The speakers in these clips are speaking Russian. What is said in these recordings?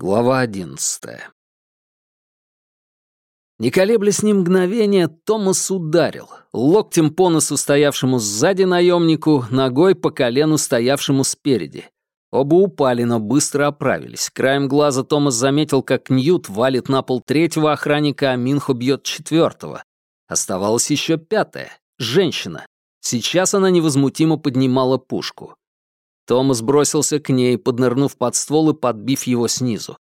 Глава одиннадцатая. Не колеблясь ни мгновения, Томас ударил. Локтем по носу стоявшему сзади наемнику, ногой по колену стоявшему спереди. Оба упали, но быстро оправились. Краем глаза Томас заметил, как Ньют валит на пол третьего охранника, а Минхо бьет четвертого. Оставалась еще пятая — женщина. Сейчас она невозмутимо поднимала пушку. Томас бросился к ней, поднырнув под ствол и подбив его снизу.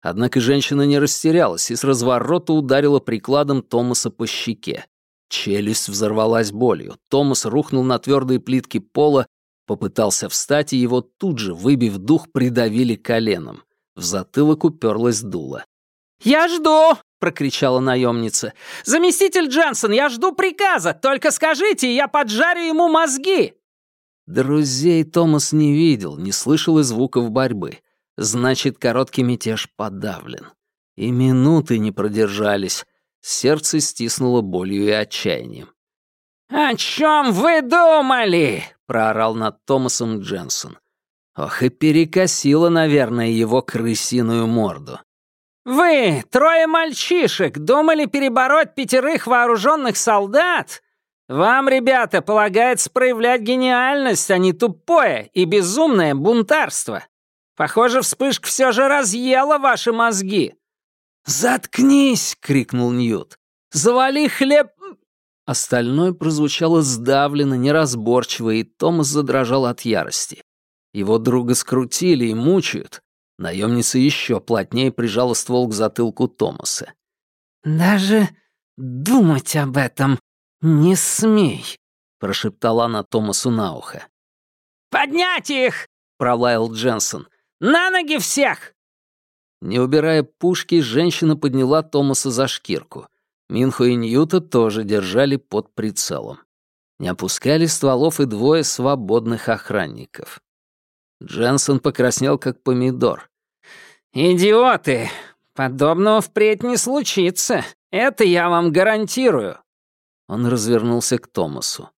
Однако женщина не растерялась и с разворота ударила прикладом Томаса по щеке. Челюсть взорвалась болью. Томас рухнул на твердые плитки пола, попытался встать, и его тут же, выбив дух, придавили коленом. В затылок уперлась дуло. «Я жду!» — прокричала наемница. «Заместитель Дженсон, я жду приказа! Только скажите, я поджарю ему мозги!» Друзей Томас не видел, не слышал и звуков борьбы. Значит, короткий мятеж подавлен. И минуты не продержались. Сердце стиснуло болью и отчаянием. «О чем вы думали?» — проорал над Томасом Дженсон. Ох, и перекосило, наверное, его крысиную морду. «Вы, трое мальчишек, думали перебороть пятерых вооруженных солдат? Вам, ребята, полагается проявлять гениальность, а не тупое и безумное бунтарство. Похоже, вспышка все же разъела ваши мозги». «Заткнись!» — крикнул Ньют. «Завали хлеб...» Остальное прозвучало сдавленно, неразборчиво, и Томас задрожал от ярости. Его друга скрутили и мучают. Наемница еще плотнее прижала ствол к затылку Томаса. «Даже думать об этом «Не смей!» — прошептала она Томасу на ухо. «Поднять их!» — пролаял Дженсон. «На ноги всех!» Не убирая пушки, женщина подняла Томаса за шкирку. Минхо и Ньюта тоже держали под прицелом. Не опускали стволов и двое свободных охранников. Дженсон покраснел, как помидор. «Идиоты! Подобного впредь не случится. Это я вам гарантирую!» Он развернулся к Томасу.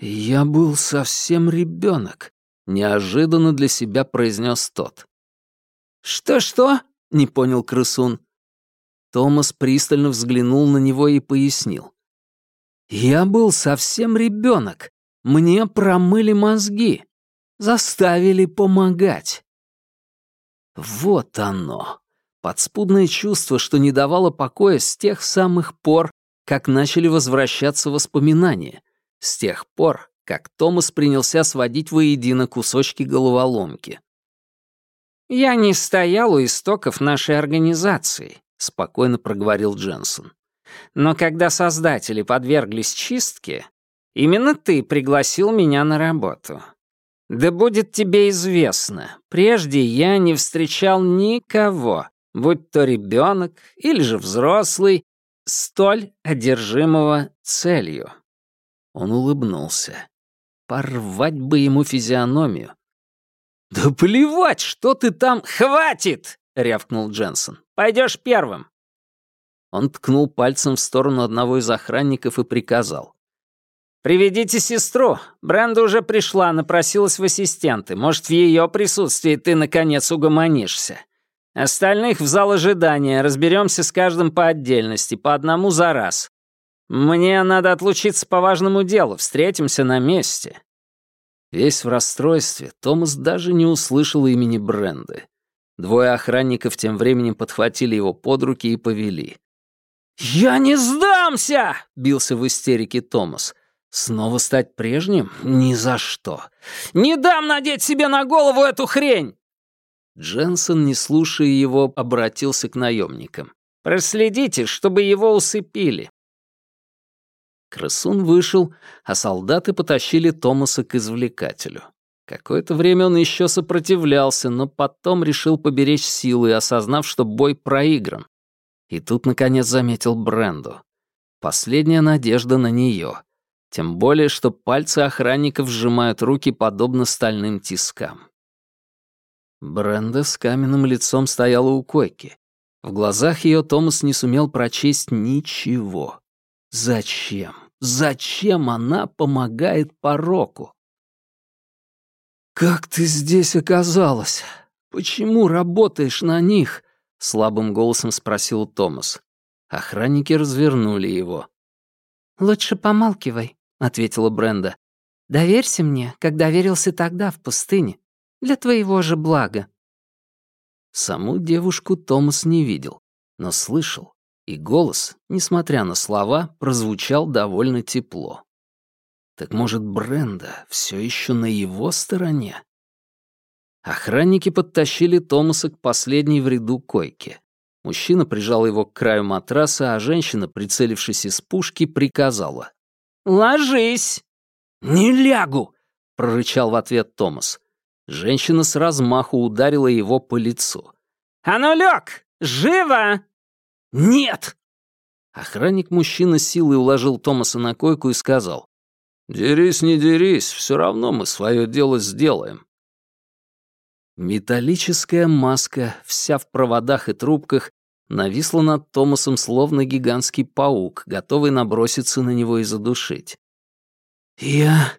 «Я был совсем ребенок», — неожиданно для себя произнес тот. «Что-что?» — не понял крысун. Томас пристально взглянул на него и пояснил. «Я был совсем ребенок. Мне промыли мозги. Заставили помогать». Вот оно. Подспудное чувство, что не давало покоя с тех самых пор, как начали возвращаться воспоминания, с тех пор, как Томас принялся сводить воедино кусочки головоломки. «Я не стоял у истоков нашей организации», — спокойно проговорил Дженсон. «Но когда создатели подверглись чистке, именно ты пригласил меня на работу. Да будет тебе известно, прежде я не встречал никого, будь то ребенок или же взрослый, столь одержимого целью. Он улыбнулся. Порвать бы ему физиономию. «Да плевать, что ты там... Хватит!» — рявкнул Дженсон. «Пойдешь первым!» Он ткнул пальцем в сторону одного из охранников и приказал. «Приведите сестру. Бренда уже пришла, напросилась в ассистенты. Может, в ее присутствии ты, наконец, угомонишься. Остальных в зал ожидания. Разберемся с каждым по отдельности, по одному за раз. Мне надо отлучиться по важному делу. Встретимся на месте». Весь в расстройстве, Томас даже не услышал имени Бренды. Двое охранников тем временем подхватили его под руки и повели. «Я не сдамся!» — бился в истерике Томас. Снова стать прежним? Ни за что. «Не дам надеть себе на голову эту хрень!» Дженсон, не слушая его, обратился к наемникам. «Проследите, чтобы его усыпили». Крысун вышел, а солдаты потащили Томаса к извлекателю. Какое-то время он еще сопротивлялся, но потом решил поберечь силы, осознав, что бой проигран. И тут, наконец, заметил Бренду. Последняя надежда на нее. Тем более, что пальцы охранников сжимают руки подобно стальным тискам. Бренда с каменным лицом стояла у койки. В глазах ее Томас не сумел прочесть ничего. Зачем? Зачем она помогает пороку? «Как ты здесь оказалась? почему работаешь на них?» — слабым голосом спросил Томас. Охранники развернули его. «Лучше помалкивай», — ответила Бренда. «Доверься мне, как доверился тогда в пустыне. Для твоего же блага». Саму девушку Томас не видел, но слышал, и голос, несмотря на слова, прозвучал довольно тепло. Так может, Бренда все еще на его стороне? Охранники подтащили Томаса к последней в ряду койке. Мужчина прижал его к краю матраса, а женщина, прицелившись из пушки, приказала. «Ложись!» «Не лягу!» — прорычал в ответ Томас. Женщина с размаху ударила его по лицу. «А ну лег! Живо!» «Нет!» Охранник-мужчина силой уложил Томаса на койку и сказал. «Дерись, не дерись, все равно мы свое дело сделаем. Металлическая маска, вся в проводах и трубках, нависла над Томасом словно гигантский паук, готовый наброситься на него и задушить. «Я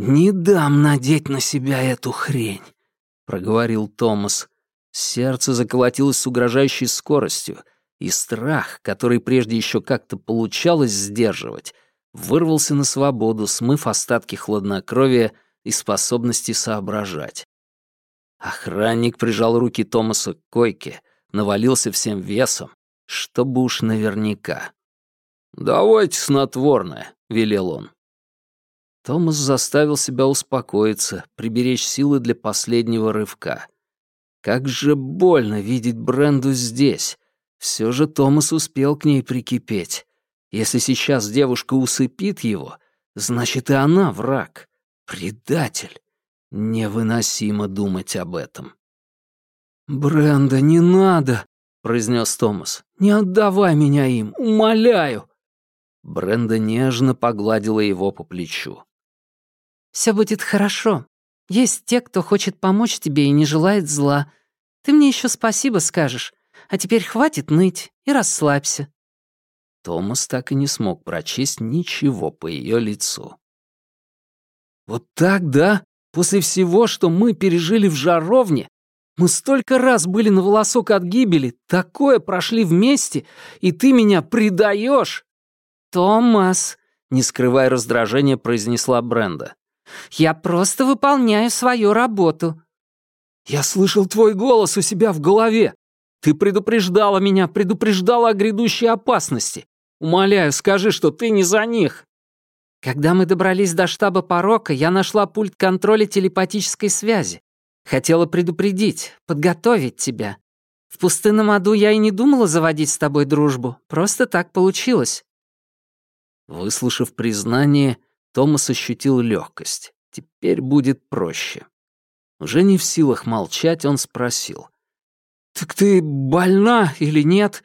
не дам надеть на себя эту хрень», — проговорил Томас. Сердце заколотилось с угрожающей скоростью, и страх, который прежде еще как-то получалось сдерживать, вырвался на свободу, смыв остатки хладнокровия и способности соображать. Охранник прижал руки Томаса к койке, навалился всем весом, чтобы уж наверняка. «Давайте снотворное», — велел он. Томас заставил себя успокоиться, приберечь силы для последнего рывка. Как же больно видеть Бренду здесь. Все же Томас успел к ней прикипеть. Если сейчас девушка усыпит его, значит и она враг, предатель. Невыносимо думать об этом. «Бренда, не надо!» — произнес Томас. «Не отдавай меня им, умоляю!» Бренда нежно погладила его по плечу. «Все будет хорошо. Есть те, кто хочет помочь тебе и не желает зла. Ты мне еще спасибо скажешь. А теперь хватит ныть и расслабься». Томас так и не смог прочесть ничего по ее лицу. «Вот так, да?» После всего, что мы пережили в жаровне, мы столько раз были на волосок от гибели, такое прошли вместе, и ты меня предаешь. Томас, не скрывая раздражения, произнесла Бренда. Я просто выполняю свою работу. Я слышал твой голос у себя в голове. Ты предупреждала меня, предупреждала о грядущей опасности. Умоляю, скажи, что ты не за них. Когда мы добрались до штаба порока, я нашла пульт контроля телепатической связи. Хотела предупредить, подготовить тебя. В пустынном аду я и не думала заводить с тобой дружбу. Просто так получилось». Выслушав признание, Томас ощутил легкость. Теперь будет проще. Уже не в силах молчать, он спросил. «Так ты больна или нет?»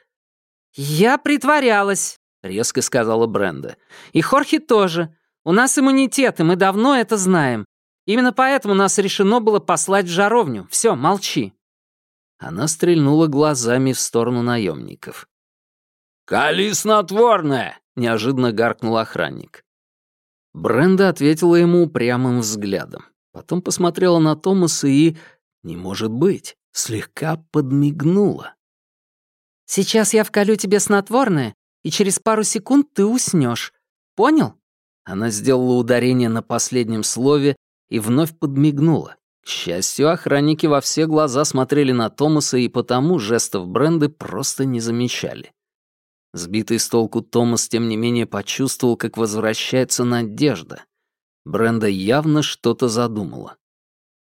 «Я притворялась», резко сказала Бренда. «И Хорхе тоже. У нас иммунитет, и мы давно это знаем. Именно поэтому нас решено было послать в жаровню. Все, молчи». Она стрельнула глазами в сторону наемников. «Кали снотворное!» — неожиданно гаркнул охранник. Бренда ответила ему упрямым взглядом. Потом посмотрела на Томаса и... Не может быть, слегка подмигнула. «Сейчас я вколю тебе снотворное, и через пару секунд ты уснешь. Понял?» Она сделала ударение на последнем слове и вновь подмигнула. К счастью, охранники во все глаза смотрели на Томаса и потому жестов Бренды просто не замечали. Сбитый с толку Томас, тем не менее, почувствовал, как возвращается надежда. Бренда явно что-то задумала.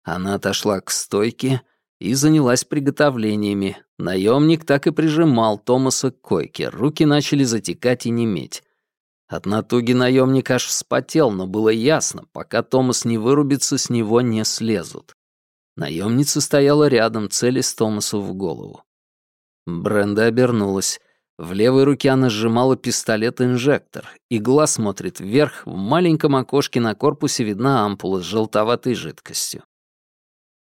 Она отошла к стойке и занялась приготовлениями. Наемник так и прижимал Томаса к койке, руки начали затекать и неметь. От натуги наемник аж вспотел, но было ясно, пока Томас не вырубится, с него не слезут. Наемница стояла рядом, целясь Томасу в голову. Бренда обернулась. В левой руке она сжимала пистолет-инжектор. Игла смотрит вверх, в маленьком окошке на корпусе видна ампула с желтоватой жидкостью.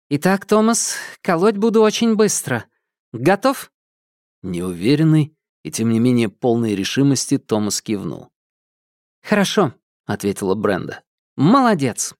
«Итак, Томас, колоть буду очень быстро. Готов?» Неуверенный и, тем не менее, полной решимости Томас кивнул. «Хорошо», — ответила Бренда. «Молодец».